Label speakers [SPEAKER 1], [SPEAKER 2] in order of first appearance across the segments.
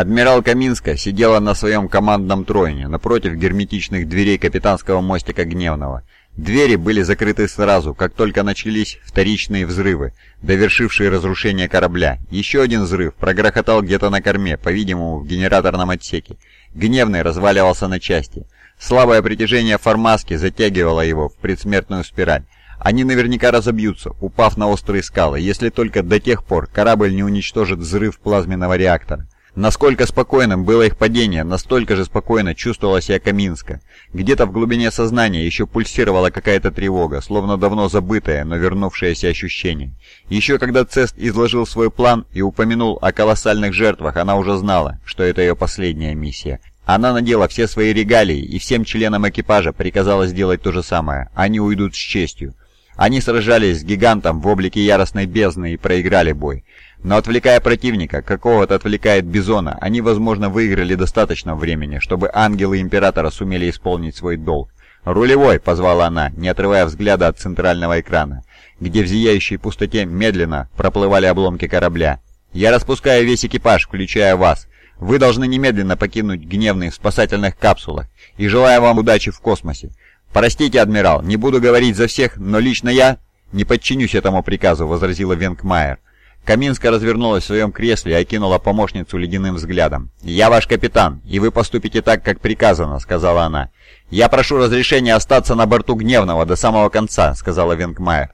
[SPEAKER 1] Адмирал Каминска сидела на своем командном троне напротив герметичных дверей капитанского мостика Гневного. Двери были закрыты сразу, как только начались вторичные взрывы, довершившие разрушение корабля. Еще один взрыв прогрохотал где-то на корме, по-видимому, в генераторном отсеке. Гневный разваливался на части. Слабое притяжение формаски затягивало его в предсмертную спираль. Они наверняка разобьются, упав на острые скалы, если только до тех пор корабль не уничтожит взрыв плазменного реактора. Насколько спокойным было их падение, настолько же спокойно чувствовала себя Каминска. Где-то в глубине сознания еще пульсировала какая-то тревога, словно давно забытое, но вернувшееся ощущение. Еще когда Цест изложил свой план и упомянул о колоссальных жертвах, она уже знала, что это ее последняя миссия. Она надела все свои регалии и всем членам экипажа приказала сделать то же самое. Они уйдут с честью. Они сражались с гигантом в облике яростной бездны и проиграли бой. Но отвлекая противника, какого-то отвлекает Бизона, они, возможно, выиграли достаточно времени, чтобы ангелы Императора сумели исполнить свой долг. «Рулевой!» — позвала она, не отрывая взгляда от центрального экрана, где в зияющей пустоте медленно проплывали обломки корабля. «Я распускаю весь экипаж, включая вас. Вы должны немедленно покинуть гневный в спасательных капсулах, и желаю вам удачи в космосе. Простите, адмирал, не буду говорить за всех, но лично я не подчинюсь этому приказу», — возразила Венкмайер. Каминска развернулась в своем кресле и окинула помощницу ледяным взглядом. «Я ваш капитан, и вы поступите так, как приказано», — сказала она. «Я прошу разрешения остаться на борту Гневного до самого конца», — сказала Венгмайер.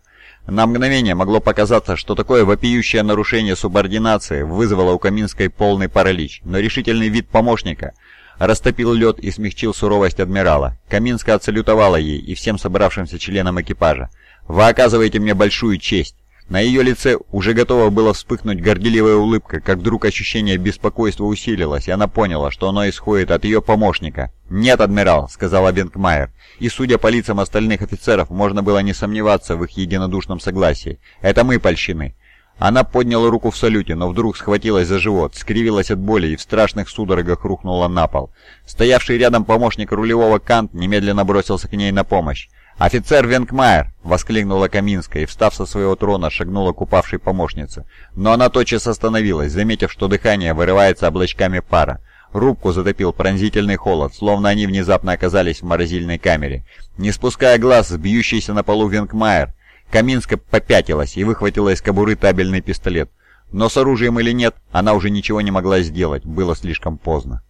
[SPEAKER 1] На мгновение могло показаться, что такое вопиющее нарушение субординации вызвало у Каминской полный паралич, но решительный вид помощника растопил лед и смягчил суровость адмирала. Каминска отсалютовала ей и всем собравшимся членам экипажа. «Вы оказываете мне большую честь». На ее лице уже готова была вспыхнуть горделивая улыбка, как вдруг ощущение беспокойства усилилось, и она поняла, что оно исходит от ее помощника. «Нет, адмирал», — сказала Бенкмайер, и, судя по лицам остальных офицеров, можно было не сомневаться в их единодушном согласии. «Это мы польщены». Она подняла руку в салюте, но вдруг схватилась за живот, скривилась от боли и в страшных судорогах рухнула на пол. Стоявший рядом помощник рулевого Кант немедленно бросился к ней на помощь. «Офицер Венкмайер!» — воскликнула Каминская и, встав со своего трона, шагнула к упавшей помощнице. Но она тотчас остановилась, заметив, что дыхание вырывается облачками пара. Рубку затопил пронзительный холод, словно они внезапно оказались в морозильной камере. Не спуская глаз с на полу Венкмайер, Каминска попятилась и выхватила из кобуры табельный пистолет. Но с оружием или нет, она уже ничего не могла сделать, было слишком поздно.